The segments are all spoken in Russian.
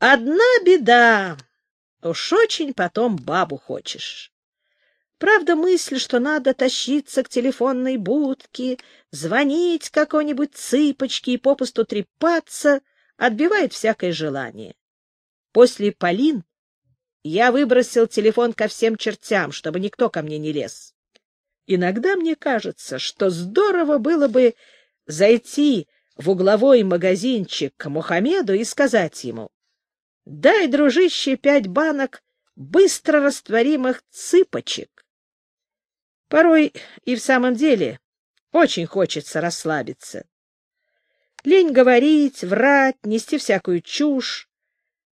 Одна беда. Уж очень потом бабу хочешь. Правда, мысль, что надо тащиться к телефонной будке, звонить какой-нибудь цыпочке и попусту трепаться, отбивает всякое желание. После Полин я выбросил телефон ко всем чертям, чтобы никто ко мне не лез. Иногда мне кажется, что здорово было бы зайти в угловой магазинчик к Мухаммеду и сказать ему, «Дай, дружище, пять банок быстро растворимых цыпочек». Порой и в самом деле очень хочется расслабиться. Лень говорить, врать, нести всякую чушь.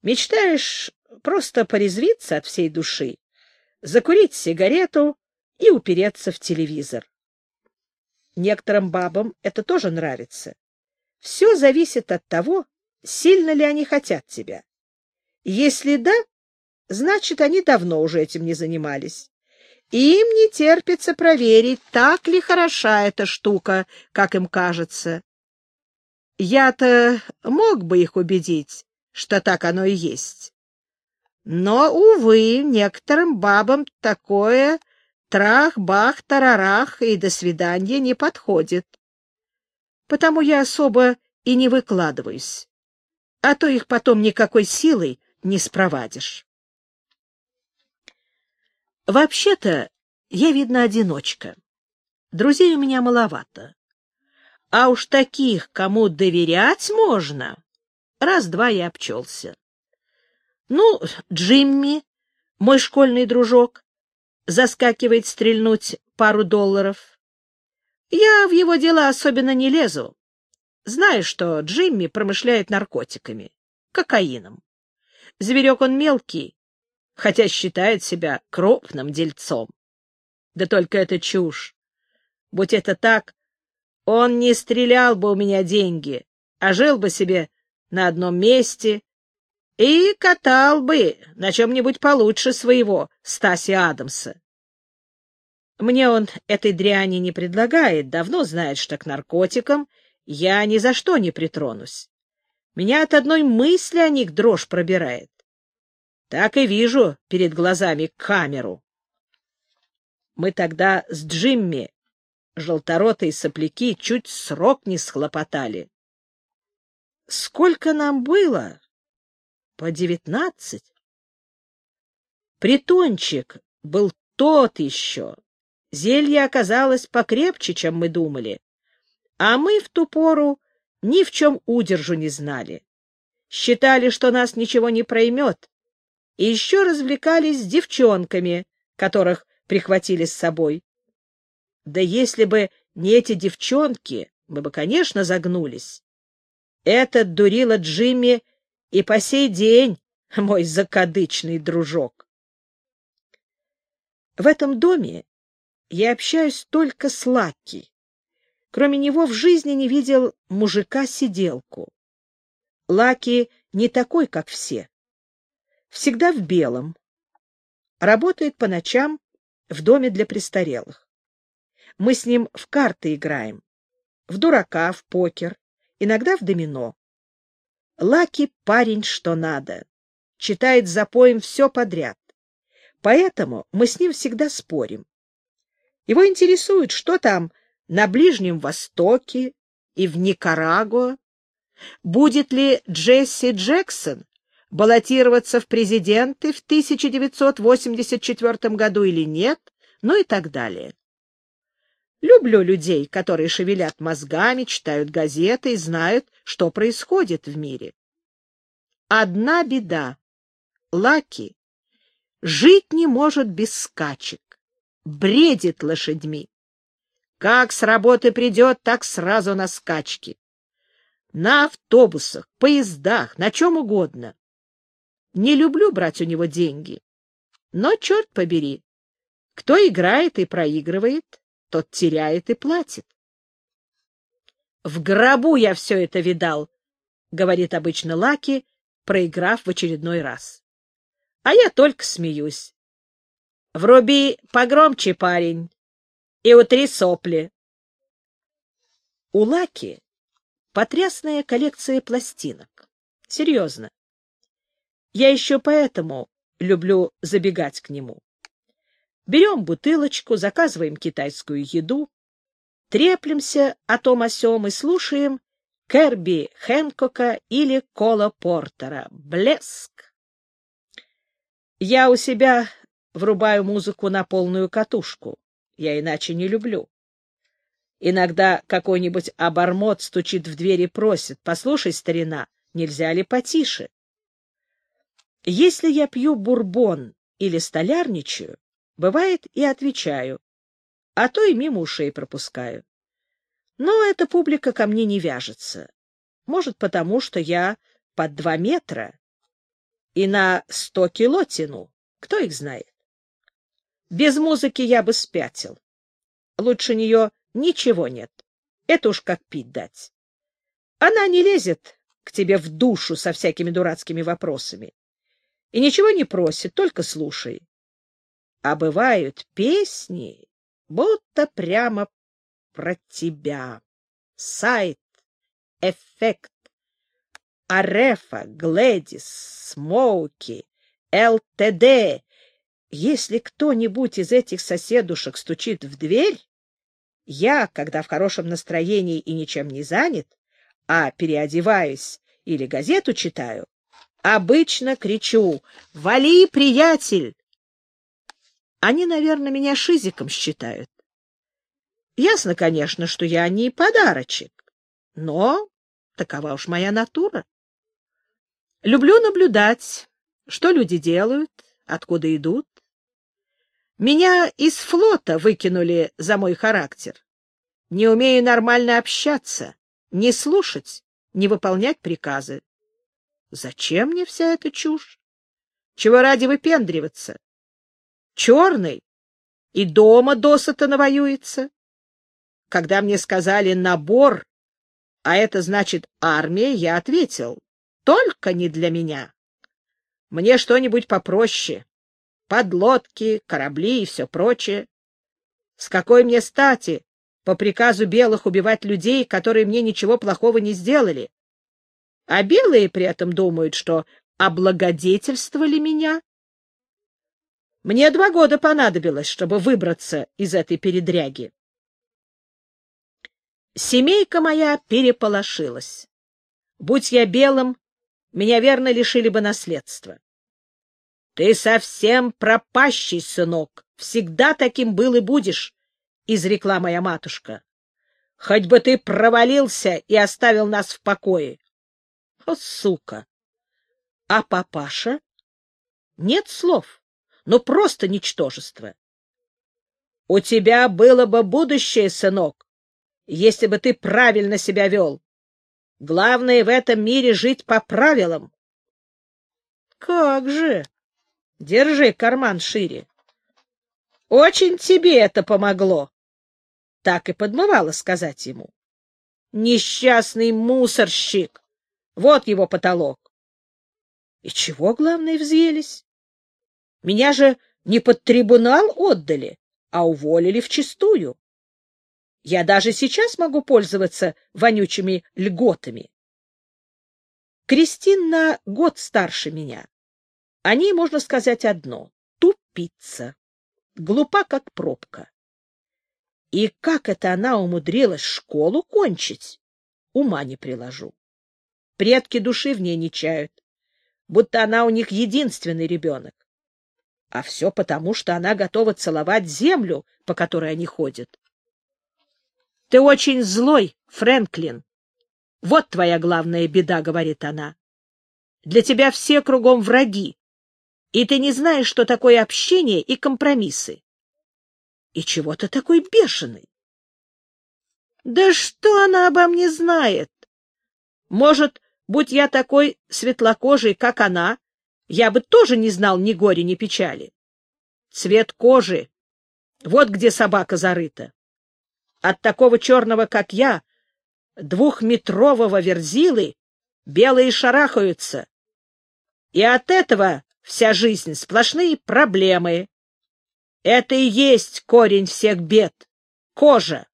Мечтаешь просто порезвиться от всей души, закурить сигарету и упереться в телевизор. Некоторым бабам это тоже нравится. Все зависит от того, сильно ли они хотят тебя. Если да, значит, они давно уже этим не занимались. Им не терпится проверить, так ли хороша эта штука, как им кажется. Я-то мог бы их убедить, что так оно и есть. Но, увы, некоторым бабам такое трах-бах-тарарах и до свидания не подходит. Потому я особо и не выкладываюсь, а то их потом никакой силой не спровадишь. Вообще-то, я, видно, одиночка. Друзей у меня маловато. А уж таких, кому доверять можно, раз-два я обчелся. Ну, Джимми, мой школьный дружок, заскакивает стрельнуть пару долларов. Я в его дела особенно не лезу. Знаю, что Джимми промышляет наркотиками, кокаином. Зверек он мелкий, хотя считает себя крупным дельцом. Да только это чушь. Будь это так, он не стрелял бы у меня деньги, а жил бы себе на одном месте и катал бы на чем-нибудь получше своего Стаси Адамса. Мне он этой дряни не предлагает, давно знает, что к наркотикам я ни за что не притронусь. Меня от одной мысли о них дрожь пробирает. Так и вижу перед глазами камеру. Мы тогда с Джимми, желторотые сопляки, чуть срок не схлопотали. Сколько нам было? По девятнадцать. Притончик был тот еще. Зелье оказалось покрепче, чем мы думали. А мы в ту пору ни в чем удержу не знали. Считали, что нас ничего не проймет. И еще развлекались с девчонками, которых прихватили с собой. Да если бы не эти девчонки, мы бы, конечно, загнулись. Этот дурила Джимми и по сей день мой закадычный дружок. В этом доме я общаюсь только с Лаки. Кроме него в жизни не видел мужика-сиделку. Лаки не такой, как все. Всегда в белом. Работает по ночам в доме для престарелых. Мы с ним в карты играем. В дурака, в покер иногда в домино. Лаки парень что надо, читает за поем все подряд. Поэтому мы с ним всегда спорим. Его интересует, что там на Ближнем Востоке и в Никарагуа. Будет ли Джесси Джексон баллотироваться в президенты в 1984 году или нет, ну и так далее. Люблю людей, которые шевелят мозгами, читают газеты и знают, что происходит в мире. Одна беда. Лаки жить не может без скачек, бредит лошадьми. Как с работы придет, так сразу на скачки. На автобусах, поездах, на чем угодно. Не люблю брать у него деньги. Но, черт побери, кто играет и проигрывает, тот теряет и платит. «В гробу я все это видал», — говорит обычно Лаки, проиграв в очередной раз. А я только смеюсь. «Вруби погромче, парень, и утри сопли». У Лаки потрясная коллекция пластинок. Серьезно. Я еще поэтому люблю забегать к нему. Берем бутылочку, заказываем китайскую еду, треплемся о том о сём и слушаем Керби Хэнкока или Кола Портера. Блеск! Я у себя врубаю музыку на полную катушку. Я иначе не люблю. Иногда какой-нибудь обормот стучит в дверь и просит, «Послушай, старина, нельзя ли потише?» Если я пью бурбон или столярничаю, бывает и отвечаю, а то и мимо ушей пропускаю. Но эта публика ко мне не вяжется. Может, потому что я под два метра и на сто кило тяну. Кто их знает? Без музыки я бы спятил. Лучше нее ничего нет. Это уж как пить дать. Она не лезет к тебе в душу со всякими дурацкими вопросами. И ничего не просит, только слушай. А бывают песни, будто прямо про тебя. Сайт, эффект, Арефа, Глэдис, Смоуки, ЛТД. Если кто-нибудь из этих соседушек стучит в дверь, я, когда в хорошем настроении и ничем не занят, а переодеваюсь или газету читаю, обычно кричу «Вали, приятель!» Они, наверное, меня шизиком считают. Ясно, конечно, что я не подарочек, но такова уж моя натура. Люблю наблюдать, что люди делают, откуда идут. Меня из флота выкинули за мой характер. Не умею нормально общаться, не слушать, не выполнять приказы. Зачем мне вся эта чушь? Чего ради выпендриваться? Черный и дома досыта навоюется. Когда мне сказали «набор», а это значит «армия», я ответил «только не для меня». Мне что-нибудь попроще. Подлодки, корабли и все прочее. С какой мне стати по приказу белых убивать людей, которые мне ничего плохого не сделали? А белые при этом думают, что облагодетельствовали меня. Мне два года понадобилось, чтобы выбраться из этой передряги. Семейка моя переполошилась. Будь я белым, меня верно лишили бы наследства. — Ты совсем пропащий, сынок, всегда таким был и будешь, — изрекла моя матушка. — Хоть бы ты провалился и оставил нас в покое. О, сука! А папаша? Нет слов, но просто ничтожество. У тебя было бы будущее, сынок, если бы ты правильно себя вел. Главное в этом мире жить по правилам. Как же? Держи карман шире. Очень тебе это помогло. Так и подмывало сказать ему. Несчастный мусорщик. Вот его потолок. И чего, главное, взъелись? Меня же не под трибунал отдали, а уволили вчистую. Я даже сейчас могу пользоваться вонючими льготами. Кристин на год старше меня. О ней можно сказать одно — тупица. Глупа, как пробка. И как это она умудрилась школу кончить, ума не приложу. Предки души в ней не чают, будто она у них единственный ребенок. А все потому, что она готова целовать землю, по которой они ходят. — Ты очень злой, Фрэнклин. Вот твоя главная беда, — говорит она. Для тебя все кругом враги, и ты не знаешь, что такое общение и компромиссы. И чего ты такой бешеный? Да что она обо мне знает? Может, будь я такой светлокожий, как она, я бы тоже не знал ни горя, ни печали. Цвет кожи — вот где собака зарыта. От такого черного, как я, двухметрового верзилы, белые шарахаются. И от этого вся жизнь сплошные проблемы. Это и есть корень всех бед — кожа.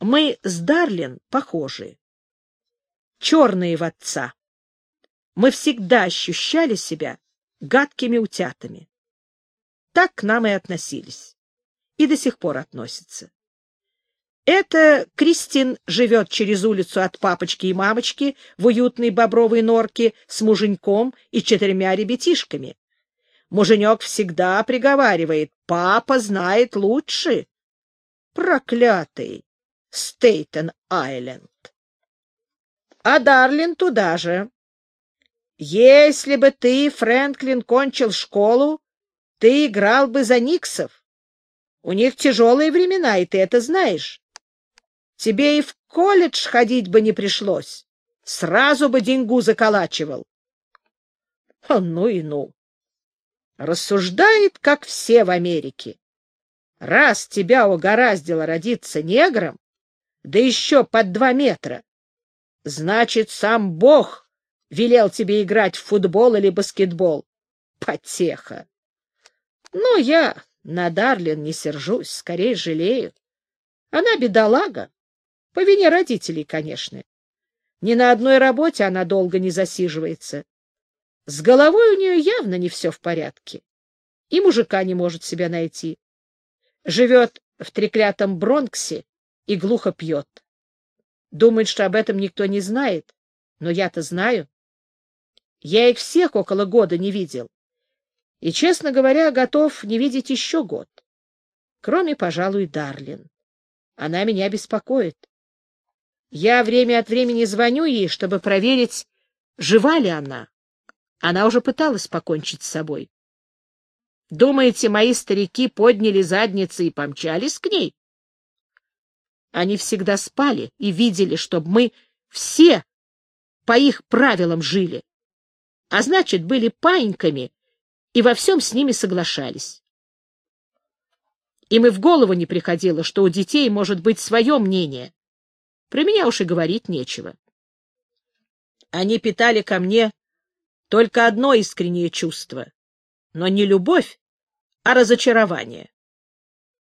Мы с Дарлин похожи. Черные в отца. мы всегда ощущали себя гадкими утятами. Так к нам и относились. И до сих пор относятся. Это Кристин живет через улицу от папочки и мамочки в уютной бобровой норке с муженьком и четырьмя ребятишками. Муженек всегда приговаривает, папа знает лучше. Проклятый Стейтен-Айленд. А Дарлин туда же. Если бы ты, Фрэнклин, кончил школу, ты играл бы за Никсов. У них тяжелые времена, и ты это знаешь. Тебе и в колледж ходить бы не пришлось. Сразу бы деньгу заколачивал. О, ну и ну. Рассуждает, как все в Америке. Раз тебя угораздило родиться негром, да еще под два метра, значит, сам Бог велел тебе играть в футбол или баскетбол. Потеха. Но я на Дарлин не сержусь, скорее жалею. Она бедолага. По вине родителей, конечно. Ни на одной работе она долго не засиживается. С головой у нее явно не все в порядке. И мужика не может себя найти. Живет в треклятом Бронксе и глухо пьет. Думает, что об этом никто не знает, но я-то знаю. Я их всех около года не видел. И, честно говоря, готов не видеть еще год. Кроме, пожалуй, Дарлин. Она меня беспокоит. Я время от времени звоню ей, чтобы проверить, жива ли она. Она уже пыталась покончить с собой. Думаете, мои старики подняли задницы и помчались к ней? Они всегда спали и видели, чтобы мы все по их правилам жили. А значит, были паиньками и во всем с ними соглашались. Им и в голову не приходило, что у детей может быть свое мнение. Про меня уж и говорить нечего. Они питали ко мне только одно искреннее чувство, но не любовь, а разочарование.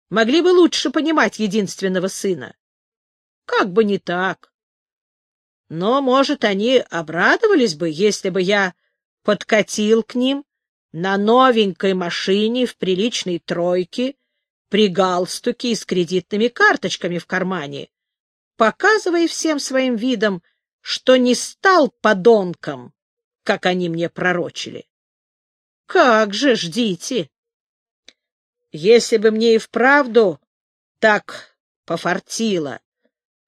Могли бы лучше понимать единственного сына. Как бы не так. Но, может, они обрадовались бы, если бы я подкатил к ним на новенькой машине в приличной тройке, при галстуке и с кредитными карточками в кармане, показывая всем своим видом, что не стал подонком, как они мне пророчили. Как же, ждите! Если бы мне и вправду так пофартило,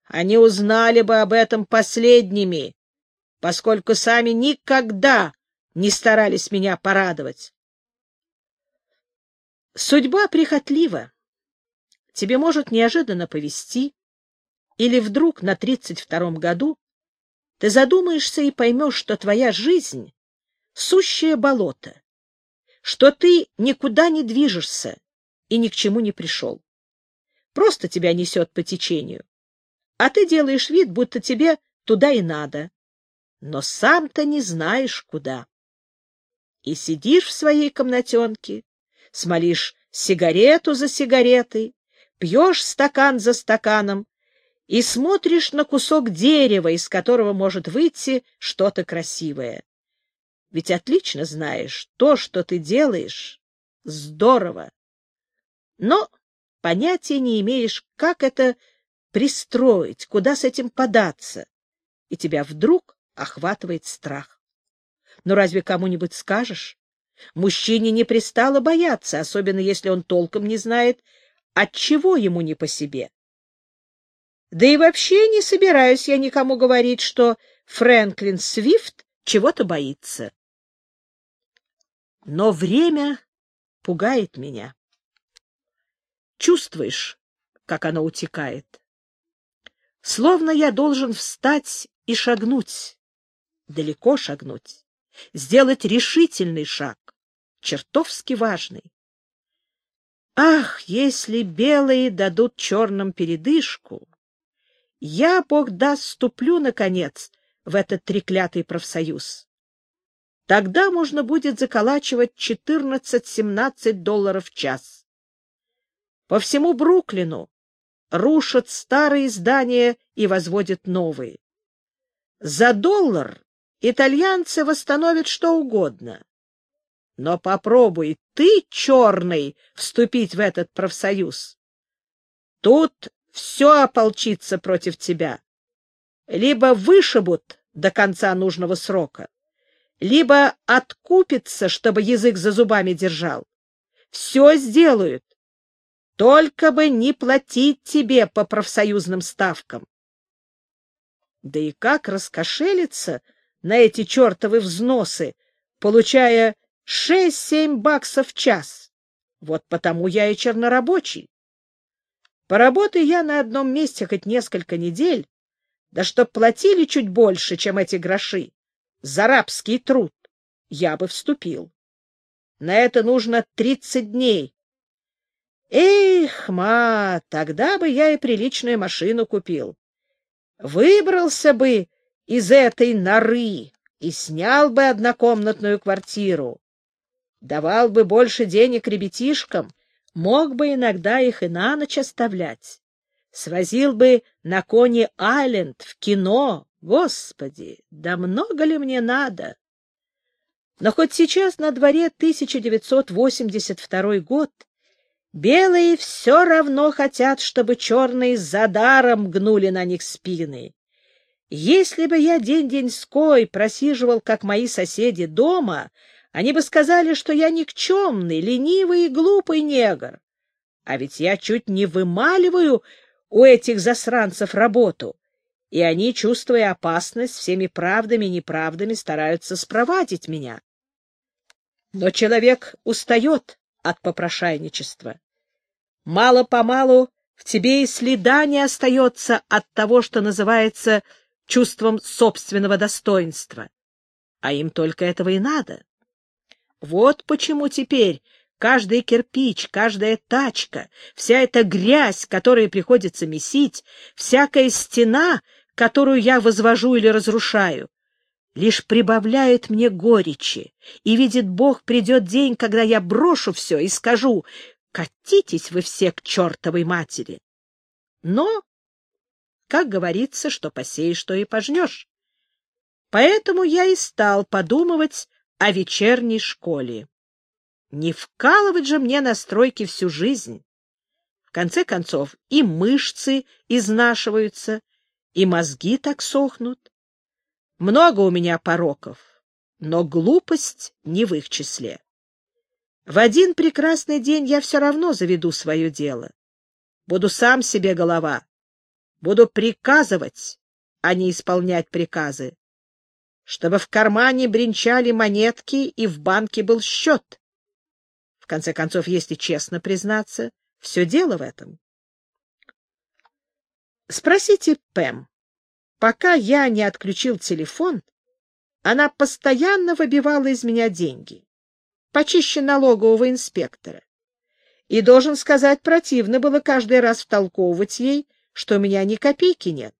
они узнали бы об этом последними, поскольку сами никогда не старались меня порадовать. Судьба прихотлива. Тебе может неожиданно повести, или вдруг на тридцать втором году ты задумаешься и поймешь, что твоя жизнь — сущее болото, что ты никуда не движешься и ни к чему не пришел. Просто тебя несет по течению, а ты делаешь вид, будто тебе туда и надо, но сам-то не знаешь, куда. И сидишь в своей комнатенке, смолишь сигарету за сигаретой, пьешь стакан за стаканом и смотришь на кусок дерева, из которого может выйти что-то красивое. Ведь отлично знаешь, то, что ты делаешь, здорово. Но понятия не имеешь, как это пристроить, куда с этим податься, и тебя вдруг охватывает страх. Но разве кому-нибудь скажешь? Мужчине не пристало бояться, особенно если он толком не знает, от чего ему не по себе. Да и вообще не собираюсь я никому говорить, что Фрэнклин Свифт чего-то боится. Но время пугает меня. Чувствуешь, как оно утекает? Словно я должен встать и шагнуть, далеко шагнуть, сделать решительный шаг, чертовски важный. Ах, если белые дадут черным передышку, я, Бог даст, ступлю, наконец, в этот треклятый профсоюз. Тогда можно будет заколачивать 14-17 долларов в час. По всему Бруклину рушат старые здания и возводят новые. За доллар итальянцы восстановят что угодно. Но попробуй ты, черный, вступить в этот профсоюз. Тут все ополчится против тебя. Либо вышибут до конца нужного срока, либо откупится, чтобы язык за зубами держал. Все сделают, только бы не платить тебе по профсоюзным ставкам. Да и как раскошелиться на эти чертовы взносы, получая шесть-семь баксов в час? Вот потому я и чернорабочий. Поработай я на одном месте хоть несколько недель, да чтоб платили чуть больше, чем эти гроши, за рабский труд, я бы вступил. На это нужно тридцать дней. Эх, ма, тогда бы я и приличную машину купил. Выбрался бы из этой норы и снял бы однокомнатную квартиру. Давал бы больше денег ребятишкам, мог бы иногда их и на ночь оставлять. Свозил бы на Кони-Айленд в кино. Господи, да много ли мне надо? Но хоть сейчас на дворе 1982 год, белые все равно хотят, чтобы черные за даром гнули на них спины. Если бы я день-деньской просиживал, как мои соседи, дома, они бы сказали, что я никчемный, ленивый и глупый негр. А ведь я чуть не вымаливаю у этих засранцев работу, и они, чувствуя опасность, всеми правдами и неправдами стараются спровадить меня. Но человек устает от попрошайничества. Мало-помалу в тебе и следа не остается от того, что называется чувством собственного достоинства. А им только этого и надо. Вот почему теперь каждый кирпич, каждая тачка, вся эта грязь, которую приходится месить, всякая стена, которую я возвожу или разрушаю, лишь прибавляет мне горечи, и, видит Бог, придет день, когда я брошу все и скажу «Катитесь вы все к чертовой матери!» Но, как говорится, что посеешь, что и пожнешь. Поэтому я и стал подумывать о вечерней школе. Не вкалывать же мне на стройке всю жизнь. В конце концов, и мышцы изнашиваются, и мозги так сохнут. Много у меня пороков, но глупость не в их числе. В один прекрасный день я все равно заведу свое дело. Буду сам себе голова. Буду приказывать, а не исполнять приказы. Чтобы в кармане бренчали монетки и в банке был счет. В конце концов, если честно признаться, все дело в этом. Спросите Пэм. Пока я не отключил телефон, она постоянно выбивала из меня деньги, почище налогового инспектора. И, должен сказать, противно было каждый раз втолковывать ей, что у меня ни копейки нет.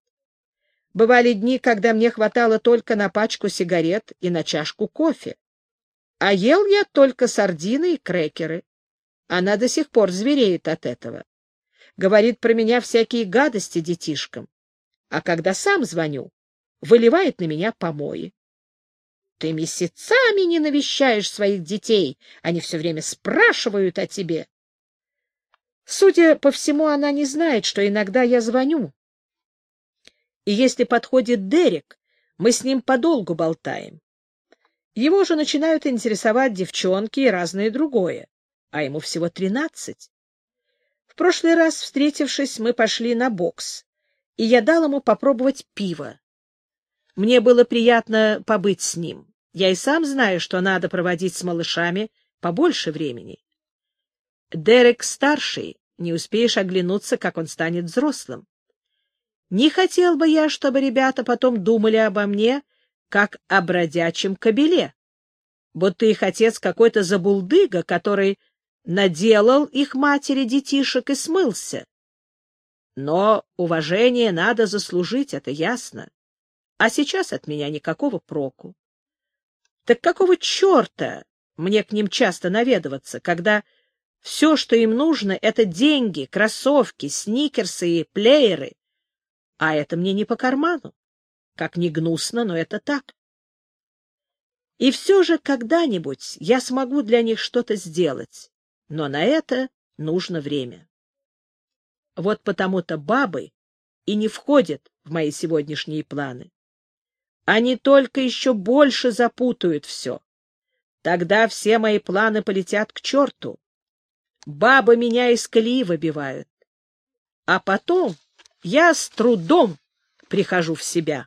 Бывали дни, когда мне хватало только на пачку сигарет и на чашку кофе. А ел я только сардины и крекеры. Она до сих пор звереет от этого. Говорит про меня всякие гадости детишкам а когда сам звоню, выливает на меня помои. Ты месяцами не навещаешь своих детей, они все время спрашивают о тебе. Судя по всему, она не знает, что иногда я звоню. И если подходит Дерек, мы с ним подолгу болтаем. Его же начинают интересовать девчонки и разное другое, а ему всего тринадцать. В прошлый раз, встретившись, мы пошли на бокс и я дал ему попробовать пиво. Мне было приятно побыть с ним. Я и сам знаю, что надо проводить с малышами побольше времени. Дерек старший, не успеешь оглянуться, как он станет взрослым. Не хотел бы я, чтобы ребята потом думали обо мне, как о бродячем кобеле, будто их отец какой-то забулдыга, который наделал их матери детишек и смылся. Но уважение надо заслужить, это ясно. А сейчас от меня никакого проку. Так какого черта мне к ним часто наведываться, когда все, что им нужно, — это деньги, кроссовки, сникерсы и плееры, а это мне не по карману. Как ни гнусно, но это так. И все же когда-нибудь я смогу для них что-то сделать, но на это нужно время. Вот потому-то бабы и не входят в мои сегодняшние планы. Они только еще больше запутают все. Тогда все мои планы полетят к черту. Бабы меня из колеи выбивают. А потом я с трудом прихожу в себя.